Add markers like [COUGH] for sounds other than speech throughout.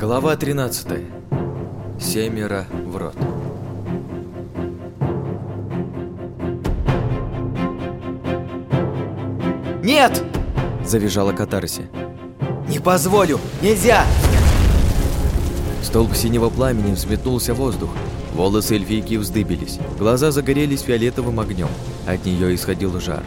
Глава 13. Семеро в рот. «Нет!» – завизжала Катарси. «Не позволю! Нельзя!» Столб синего пламени взметнулся в воздух. Волосы эльфийки вздыбились, глаза загорелись фиолетовым огнем. От нее исходил жар.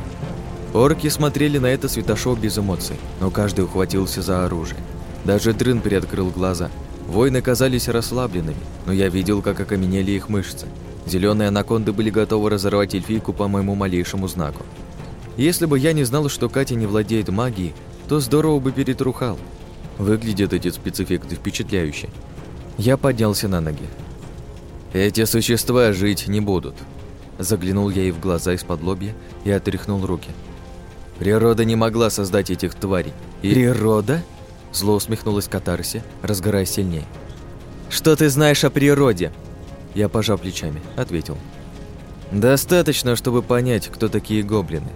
Орки смотрели на это светошоу без эмоций, но каждый ухватился за оружие. Даже Дрын приоткрыл глаза. Воины казались расслабленными, но я видел, как окаменели их мышцы. Зеленые анаконды были готовы разорвать эльфийку по моему малейшему знаку. Если бы я не знал, что Катя не владеет магией, то здорово бы перетрухал. Выглядят эти спецэффекты впечатляюще. Я поднялся на ноги. «Эти существа жить не будут». Заглянул я ей в глаза из-под лобья и отряхнул руки. Природа не могла создать этих тварей. И... Природа? Зло усмехнулась Катарси, разгорая сильнее. «Что ты знаешь о природе?» Я, пожав плечами, ответил. «Достаточно, чтобы понять, кто такие гоблины.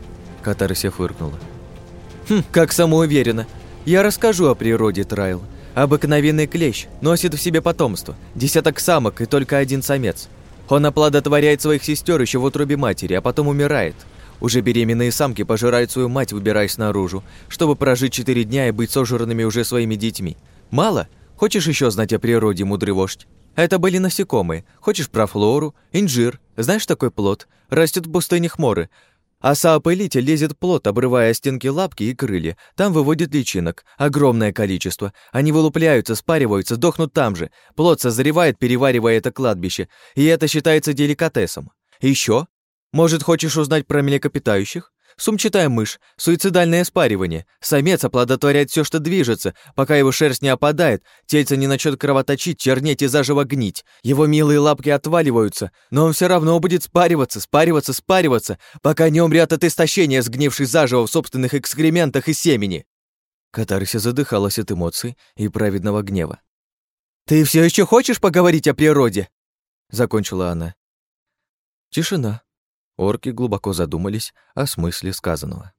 Катарсия фыркнула. «Хм, как самоуверенно. Я расскажу о природе, Трайл. Обыкновенный клещ носит в себе потомство, десяток самок и только один самец. Он оплодотворяет своих сестер еще в утробе матери, а потом умирает. Уже беременные самки пожирают свою мать, выбираясь наружу, чтобы прожить четыре дня и быть сожранными уже своими детьми. Мало? Хочешь еще знать о природе, мудрый вождь? Это были насекомые. Хочешь про флору? Инжир. Знаешь такой плод? Растет в пустынях моры. Оса-опылитель лезет плот, обрывая стенки лапки и крылья. Там выводит личинок. Огромное количество. Они вылупляются, спариваются, дохнут там же. Плод созревает, переваривая это кладбище. И это считается деликатесом. Еще? Может, хочешь узнать про млекопитающих? Сумчатая мышь, суицидальное спаривание. Самец оплодотворяет все, что движется, пока его шерсть не опадает, тельце не начнет кровоточить, чернеть и заживо гнить. Его милые лапки отваливаются, но он все равно будет спариваться, спариваться, спариваться, пока не умрет от истощения, сгнивший заживо в собственных экскрементах и семени. Катарсия задыхалась от эмоций и праведного гнева. «Ты все еще хочешь поговорить о природе?» Закончила она. Тишина. Орки глубоко задумались о смысле сказанного.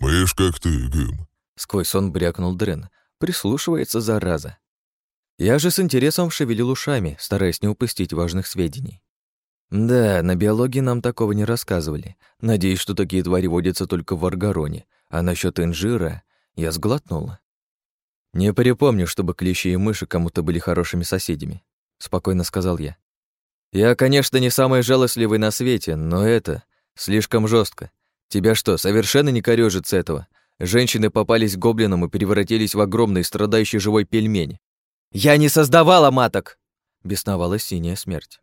«Мышь, как ты, Гым!» Сквозь сон брякнул Дрен. Прислушивается, зараза. Я же с интересом шевелил ушами, стараясь не упустить важных сведений. Да, на биологии нам такого не рассказывали. Надеюсь, что такие твари водятся только в Аргароне. А насчет инжира я сглотнула. Не припомню, чтобы клещи и мыши кому-то были хорошими соседями, спокойно сказал я. Я, конечно, не самый жалостливый на свете, но это слишком жестко. Тебя что, совершенно не корёжит с этого? Женщины попались гоблинам и превратились в огромный страдающий живой пельмень. «Я не создавала маток!» — бесновалась синяя смерть.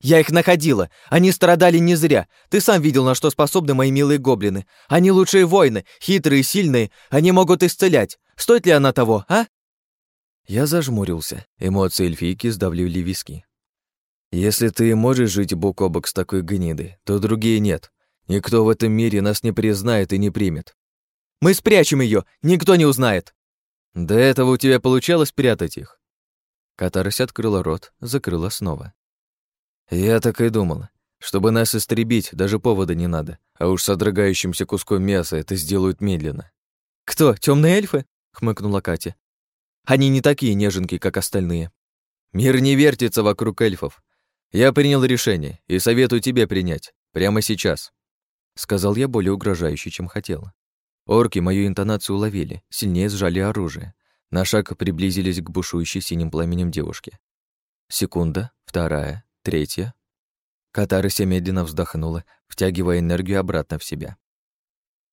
«Я их находила! Они страдали не зря! Ты сам видел, на что способны мои милые гоблины! Они лучшие воины, хитрые, сильные, они могут исцелять! Стоит ли она того, а?» Я зажмурился. Эмоции эльфийки сдавливали виски. Если ты можешь жить бок о бок с такой гнидой, то другие нет. Никто в этом мире нас не признает и не примет. Мы спрячем ее, никто не узнает. До этого у тебя получалось прятать их. Катарась открыла рот, закрыла снова. Я так и думала. Чтобы нас истребить, даже повода не надо. А уж содрогающимся куском мяса это сделают медленно. «Кто, темные эльфы?» — хмыкнула Катя. «Они не такие неженки, как остальные. Мир не вертится вокруг эльфов. «Я принял решение и советую тебе принять. Прямо сейчас», — сказал я более угрожающе, чем хотел. Орки мою интонацию уловили, сильнее сжали оружие. На шаг приблизились к бушующей синим пламенем девушке. Секунда, вторая, третья. Катарыся медленно вздохнула, втягивая энергию обратно в себя.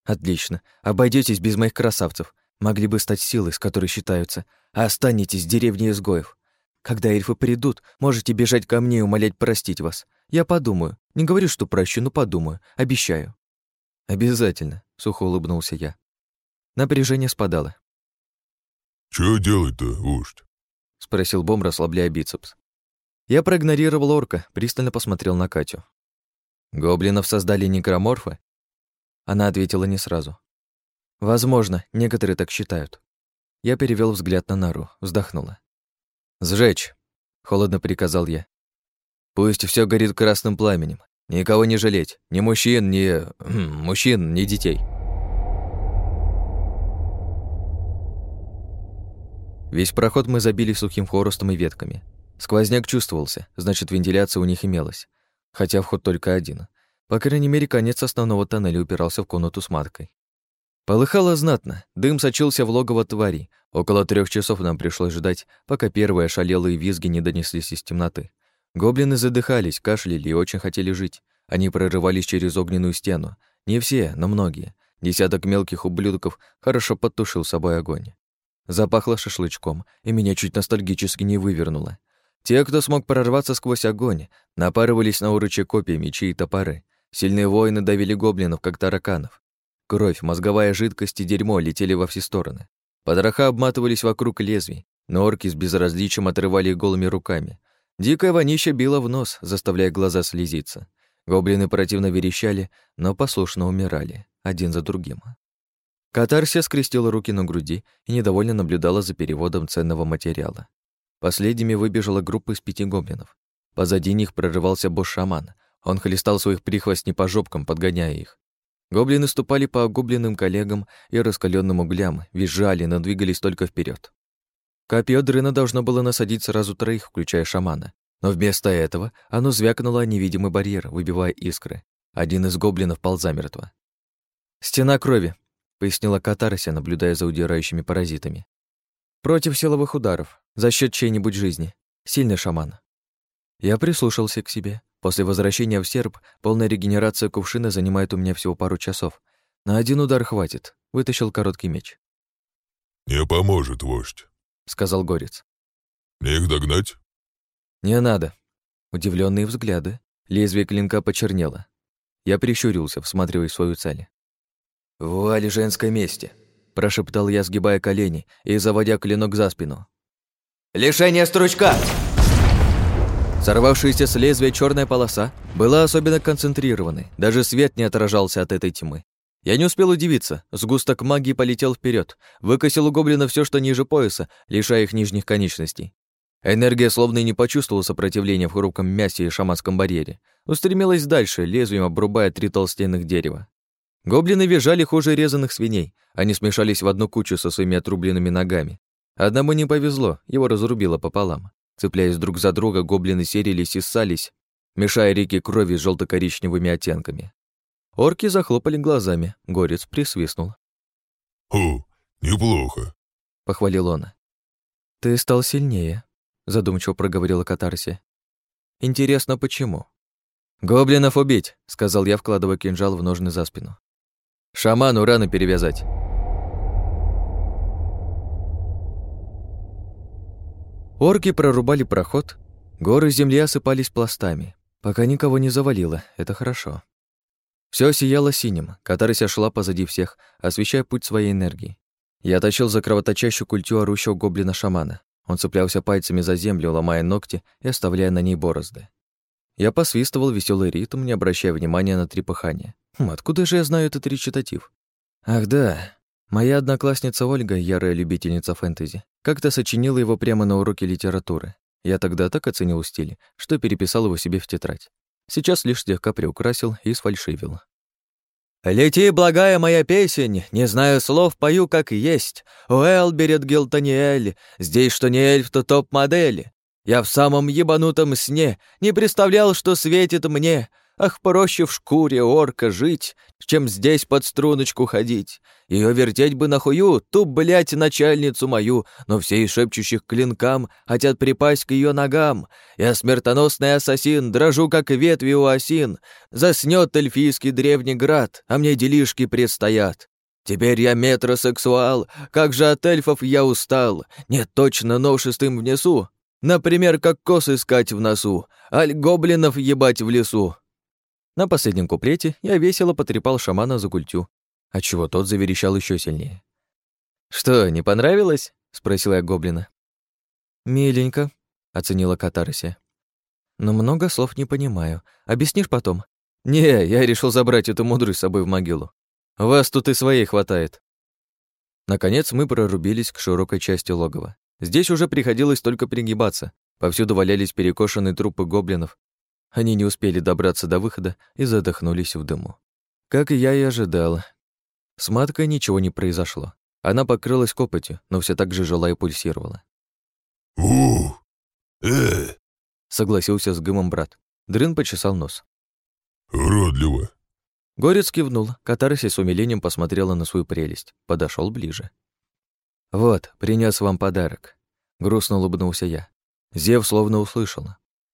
«Отлично. Обойдетесь без моих красавцев. Могли бы стать силой, с которой считаются, останетесь деревней изгоев. Когда эльфы придут, можете бежать ко мне и умолять простить вас. Я подумаю. Не говорю, что прощу, но подумаю. Обещаю». «Обязательно», — сухо улыбнулся я. Напряжение спадало. «Чё делать-то, вождь?» — спросил Бом, расслабляя бицепс. Я проигнорировал орка, пристально посмотрел на Катю. «Гоблинов создали некроморфы?» Она ответила не сразу. «Возможно, некоторые так считают». Я перевел взгляд на Нару, вздохнула. «Сжечь!» — холодно приказал я. «Пусть все горит красным пламенем. Никого не жалеть. Ни мужчин, ни... [CLEARS THROAT] мужчин, ни детей». Весь проход мы забили сухим хворостом и ветками. Сквозняк чувствовался, значит, вентиляция у них имелась. Хотя вход только один. По крайней мере, конец основного тоннеля упирался в комнату с маткой. Полыхало знатно, дым сочился в логово твари. Около трех часов нам пришлось ждать, пока первые ошалелые визги не донеслись из темноты. Гоблины задыхались, кашляли и очень хотели жить. Они прорывались через огненную стену. Не все, но многие. Десяток мелких ублюдков хорошо подтушил собой огонь. Запахло шашлычком, и меня чуть ностальгически не вывернуло. Те, кто смог прорваться сквозь огонь, напарывались на уручи копья, мечи и топоры. Сильные воины давили гоблинов, как тараканов. Кровь, мозговая жидкость и дерьмо летели во все стороны. Подроха обматывались вокруг лезвий, но орки с безразличием отрывали их голыми руками. Дикая вонища била в нос, заставляя глаза слезиться. Гоблины противно верещали, но послушно умирали, один за другим. Катарсия скрестила руки на груди и недовольно наблюдала за переводом ценного материала. Последними выбежала группа из пяти гоблинов. Позади них прорывался босс-шаман. Он хлестал своих прихвостней по жопкам, подгоняя их. Гоблины ступали по гоблинным коллегам и раскаленным углям, визжали, но двигались только вперед. Копье дрына должно было насадить сразу троих, включая шамана. Но вместо этого оно звякнуло о невидимый барьер, выбивая искры. Один из гоблинов пал замертво. «Стена крови», — пояснила Катарася, наблюдая за удирающими паразитами. «Против силовых ударов, за счет чьей-нибудь жизни. Сильный шаман». Я прислушался к себе. После возвращения в серб полная регенерация кувшина занимает у меня всего пару часов. На один удар хватит. Вытащил короткий меч. «Не поможет, вождь», — сказал Горец. «Мне их догнать?» «Не надо». Удивленные взгляды. Лезвие клинка почернело. Я прищурился, всматриваясь в свою цель. «Вуаль женской мести», — прошептал я, сгибая колени и заводя клинок за спину. «Лишение стручка!» Сорвавшаяся с лезвия черная полоса была особенно концентрированной, даже свет не отражался от этой тьмы. Я не успел удивиться, сгусток магии полетел вперед, выкосил у гоблина все, что ниже пояса, лишая их нижних конечностей. Энергия словно и не почувствовала сопротивления в хрупком мясе и шаманском барьере, устремилась дальше, лезвием обрубая три толстенных дерева. Гоблины визжали хуже резаных свиней, они смешались в одну кучу со своими отрубленными ногами. Одному не повезло, его разрубило пополам. Цепляясь друг за друга, гоблины серились и ссались, мешая реки крови с желто коричневыми оттенками. Орки захлопали глазами, горец присвистнул. «Ху, неплохо», — похвалил он. «Ты стал сильнее», — задумчиво проговорила Катарси. «Интересно, почему?» «Гоблинов убить», — сказал я, вкладывая кинжал в ножны за спину. «Шаману раны перевязать». Орки прорубали проход, горы земли осыпались пластами. Пока никого не завалило, это хорошо. Все сияло синим, Катарися шла позади всех, освещая путь своей энергии. Я тащил за кровоточащую культю орущего гоблина-шамана. Он цеплялся пальцами за землю, ломая ногти и оставляя на ней борозды. Я посвистывал веселый ритм, не обращая внимания на трепыхание. Хм, откуда же я знаю этот речитатив? Ах да, моя одноклассница Ольга, ярая любительница фэнтези, как-то сочинила его прямо на уроке литературы. Я тогда так оценил стиль, что переписал его себе в тетрадь. Сейчас лишь слегка приукрасил и сфальшивил. «Лети, благая моя песень, не знаю слов, пою как есть. Уэлл берет Гилтаниэль, здесь что не эльф, то топ-модель. Я в самом ебанутом сне не представлял, что светит мне. Ах, проще в шкуре орка жить, чем здесь под струночку ходить. Ее вертеть бы нахую, ту, блять, начальницу мою, но все из шепчущих клинкам хотят припасть к ее ногам. Я смертоносный ассасин, дрожу, как ветви у осин. Заснет эльфийский древний град, а мне делишки предстоят. Теперь я метросексуал, как же от эльфов я устал. Нет, точно новшеств им внесу. Например, как кос искать в носу, аль гоблинов ебать в лесу. На последнем куплете я весело потрепал шамана за культю, отчего тот заверещал еще сильнее. «Что, не понравилось?» — спросила я гоблина. «Миленько», — оценила Катарси. «Но много слов не понимаю. Объяснишь потом?» «Не, я решил забрать эту мудрость с собой в могилу. Вас тут и своей хватает». Наконец мы прорубились к широкой части логова. Здесь уже приходилось только пригибаться. Повсюду валялись перекошенные трупы гоблинов, они не успели добраться до выхода и задохнулись в дыму. Как и я и ожидал. С маткой ничего не произошло. Она покрылась копотью, но все так же жила и пульсировала. у э Согласился с гымом брат. Дрын почесал нос. Уродливо. Горец кивнул, катарсис с умилением посмотрела на свою прелесть, подошел ближе. «Вот, принес вам подарок», — грустно улыбнулся я. Зев словно услышал.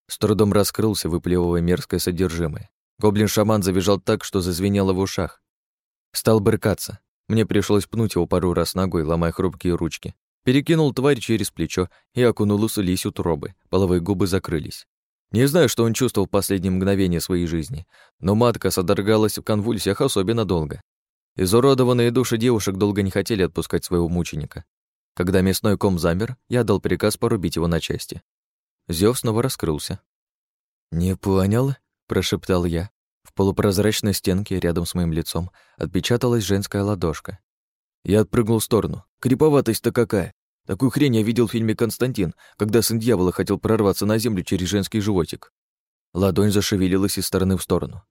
С трудом раскрылся, выплевывая мерзкое содержимое. Гоблин-шаман завизжал так, что зазвенело в ушах. Стал брыкаться. Мне пришлось пнуть его пару раз ногой, ломая хрупкие ручки. Перекинул тварь через плечо и окунул слизь утробы. Половые губы закрылись. Не знаю, что он чувствовал в последние мгновения своей жизни, но матка содоргалась в конвульсиях особенно долго. Изуродованные души девушек долго не хотели отпускать своего мученика. Когда мясной ком замер, я дал приказ порубить его на части. Зев снова раскрылся. «Не понял?» – прошептал я. Полупрозрачной стенке рядом с моим лицом отпечаталась женская ладошка. Я отпрыгнул в сторону. Криповатость-то какая! Такую хрень я видел в фильме «Константин», когда сын дьявола хотел прорваться на землю через женский животик. Ладонь зашевелилась из стороны в сторону.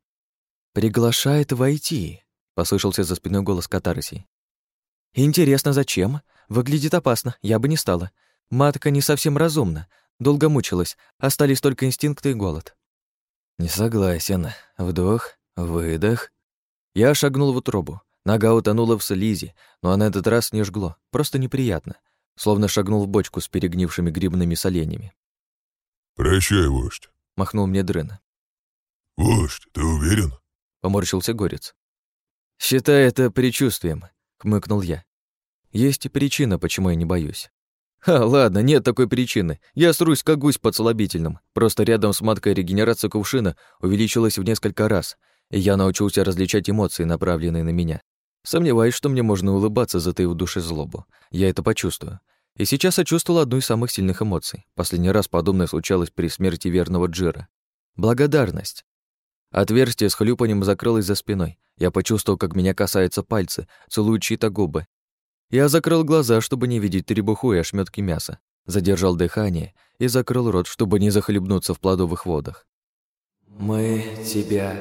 «Приглашает войти», — послышался за спиной голос Катарси. «Интересно, зачем? Выглядит опасно, я бы не стала. Матка не совсем разумна, долго мучилась, остались только инстинкты и голод». «Не согласен. Вдох, выдох». Я шагнул в утробу. Нога утонула в слизи, но на этот раз не жгло, просто неприятно словно шагнул в бочку с перегнившими грибными соленьями. «Прощай, вождь», — махнул мне Дрын. «Вождь, ты уверен?» — поморщился Горец. «Считай это предчувствием», — хмыкнул я. «Есть причина, почему я не боюсь». «Ха, ладно, нет такой причины. Я срусь, как гусь под слабительным. Просто рядом с маткой регенерация кувшина увеличилась в несколько раз, и я научился различать эмоции, направленные на меня. Сомневаюсь, что мне можно улыбаться, затаив в душе злобу. Я это почувствую. И сейчас я чувствовал одну из самых сильных эмоций. Последний раз подобное случалось при смерти верного Джира. Благодарность. Отверстие с хлюпанием закрылось за спиной. Я почувствовал, как меня касаются пальцы, целуют чьи-то губы. Я закрыл глаза, чтобы не видеть требуху и ошметки мяса. Задержал дыхание и закрыл рот, чтобы не захлебнуться в плодовых водах. «Мы тебя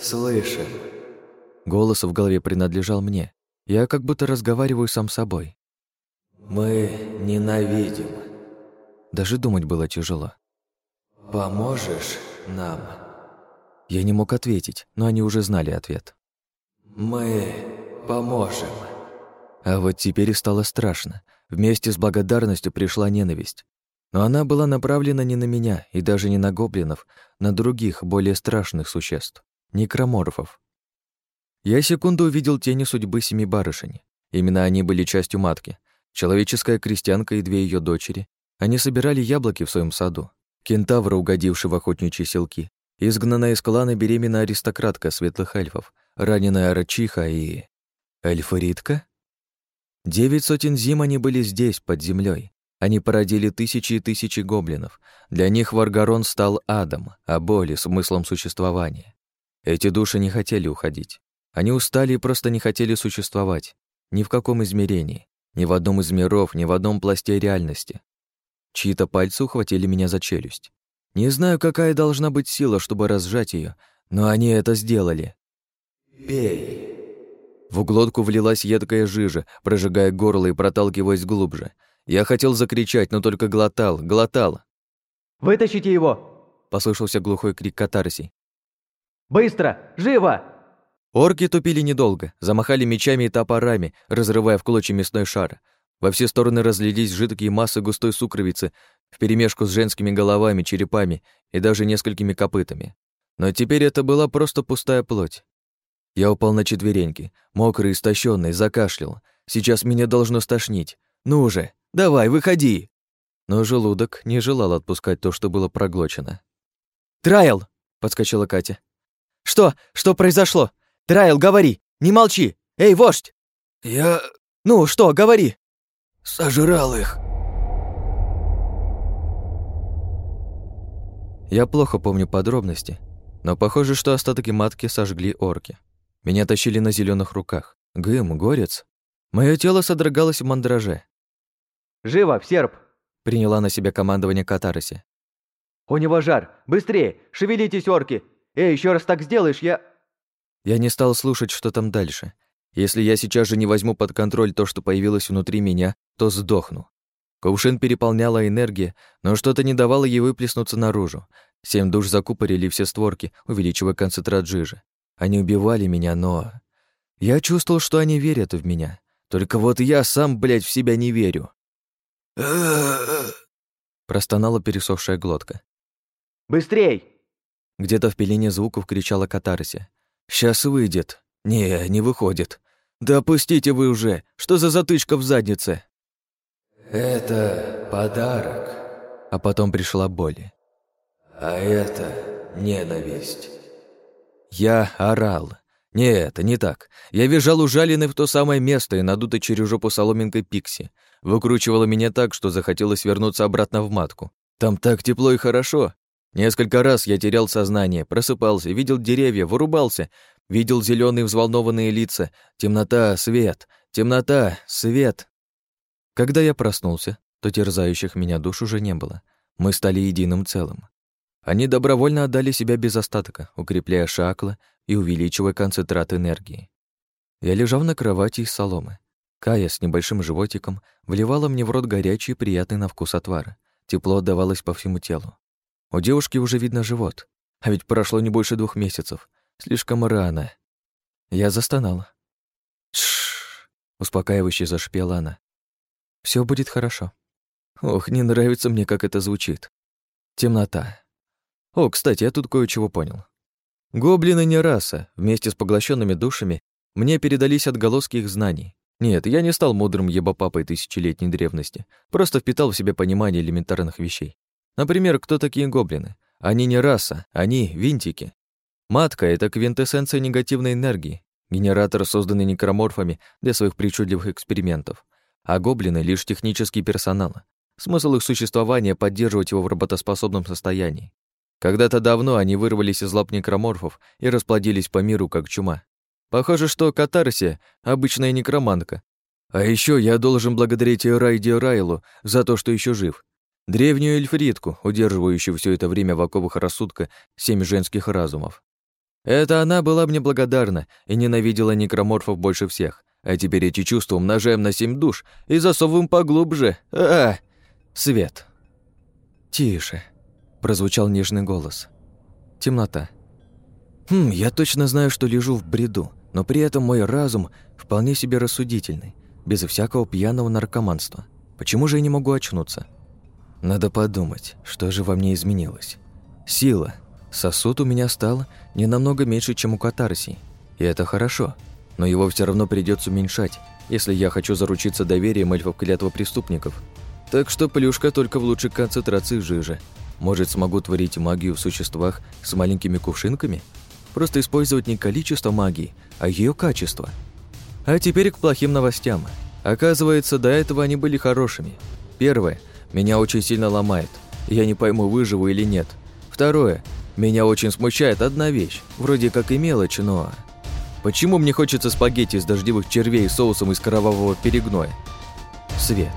слышим», Голос в голове принадлежал мне. Я как будто разговариваю сам с собой. «Мы ненавидим». Даже думать было тяжело. «Поможешь нам?» Я не мог ответить, но они уже знали ответ. «Мы поможем». А вот теперь стало страшно. Вместе с благодарностью пришла ненависть. Но она была направлена не на меня и даже не на гоблинов, на других, более страшных существ — некроморфов. Я секунду увидел тени судьбы семи барышень. Именно они были частью матки. Человеческая крестьянка и две ее дочери. Они собирали яблоки в своем саду. Кентавра, угодивший в охотничьи селки. Изгнанная из клана беременная аристократка светлых эльфов. Раненая рачиха и... Эльфоритка? Девять сотен зим они были здесь, под землей. Они породили тысячи и тысячи гоблинов. Для них Варгарон стал адом, а боли — смыслом существования. Эти души не хотели уходить. Они устали и просто не хотели существовать. Ни в каком измерении, ни в одном из миров, ни в одном пласте реальности. Чьи-то пальцы ухватили меня за челюсть. Не знаю, какая должна быть сила, чтобы разжать ее, но они это сделали. «Пей». В глотку влилась едкая жижа, прожигая горло и проталкиваясь глубже. Я хотел закричать, но только глотал, глотал. «Вытащите его!» — послышался глухой крик катарси. «Быстро! Живо!» Орки тупили недолго, замахали мечами и топорами, разрывая в клочья мясной шар. Во все стороны разлились жидкие массы густой сукровицы вперемешку с женскими головами, черепами и даже несколькими копытами. Но теперь это была просто пустая плоть. Я упал на четвереньки, мокрый, истощенный, закашлял. Сейчас меня должно стошнить. Ну уже, давай, выходи! Но желудок не желал отпускать то, что было проглочено. «Трайл!» — подскочила Катя. «Что? Что произошло? Трайл, говори! Не молчи! Эй, вождь!» «Я...» «Ну, что, говори!» «Сожрал их!» Я плохо помню подробности, но похоже, что остатки матки сожгли орки. Меня тащили на зеленых руках. Гым, горец. Мое тело содрогалось в мандраже. «Живо, в серп!» — приняла на себя командование Катароси. «У него жар! Быстрее! Шевелитесь, орки! Эй, еще раз так сделаешь, я...» Я не стал слушать, что там дальше. Если я сейчас же не возьму под контроль то, что появилось внутри меня, то сдохну. Кувшин переполняла энергия, но что-то не давало ей выплеснуться наружу. Семь душ закупорили все створки, увеличивая концентрат жижи. Они убивали меня, но... Я чувствовал, что они верят в меня. Только вот я сам, блядь, в себя не верю. [SNIFFS] Простонала пересохшая глотка. «Быстрей!» Где-то в пелене звуков кричала катарси. «Сейчас выйдет». «Не, не выходит. Да опустите вы уже! Что за затычка в заднице?» «Это подарок». А потом пришла боль. «А это ненависть». Я орал. Нет, не так. Я визжал ужаленный в то самое место и надутой через жопу соломинкой пикси. Выкручивало меня так, что захотелось вернуться обратно в матку. Там так тепло и хорошо. Несколько раз я терял сознание, просыпался, видел деревья, вырубался, видел зеленые взволнованные лица, темнота, свет, темнота, свет. Когда я проснулся, то терзающих меня душ уже не было. Мы стали единым целым. Они добровольно отдали себя без остатка, укрепляя шакла и увеличивая концентрат энергии. Я лежал на кровати из соломы. Кая с небольшим животиком вливала мне в рот горячий приятный на вкус отвар. Тепло отдавалось по всему телу. У девушки уже видно живот, а ведь прошло не больше двух месяцев. Слишком рано. Я застонала. Шш, успокаивающе зашипела она. Все будет хорошо. Ох, не нравится мне, как это звучит. Темнота. О, кстати, я тут кое-чего понял. Гоблины не раса. Вместе с поглощенными душами мне передались отголоски их знаний. Нет, я не стал мудрым ебапапой тысячелетней древности, просто впитал в себя понимание элементарных вещей. Например, кто такие гоблины? Они не раса, они винтики. Матка — это квинтэссенция негативной энергии, генератор, созданный некроморфами для своих причудливых экспериментов. А гоблины — лишь технический персонал. Смысл их существования — поддерживать его в работоспособном состоянии. Когда-то давно они вырвались из лап некроморфов и расплодились по миру, как чума. Похоже, что катарсия — обычная некромантка. А еще я должен благодарить Райди Райлу за то, что еще жив. Древнюю эльфритку, удерживающую все это время в оковах рассудка семь женских разумов. Это она была мне благодарна и ненавидела некроморфов больше всех. А теперь эти чувства умножаем на семь душ и засовываем поглубже. А, -а, -а. Свет. Тише прозвучал нежный голос. Темнота. Хм, я точно знаю, что лежу в бреду, но при этом мой разум вполне себе рассудительный, без всякого пьяного наркоманства. Почему же я не могу очнуться? Надо подумать, что же во мне изменилось. Сила. Сосуд у меня стал не намного меньше, чем у катарсии. И это хорошо, но его все равно придется уменьшать, если я хочу заручиться доверием эльфов клятва преступников. Так что плюшка только в лучшей концентрации жижи, может, смогу творить магию в существах с маленькими кувшинками? Просто использовать не количество магии, а ее качество. А теперь к плохим новостям. Оказывается, до этого они были хорошими. Первое. Меня очень сильно ломает. Я не пойму, выживу или нет. Второе. Меня очень смущает одна вещь. Вроде как и мелочь, но... Почему мне хочется спагетти с дождевых червей соусом из кровавого перегноя? Свет.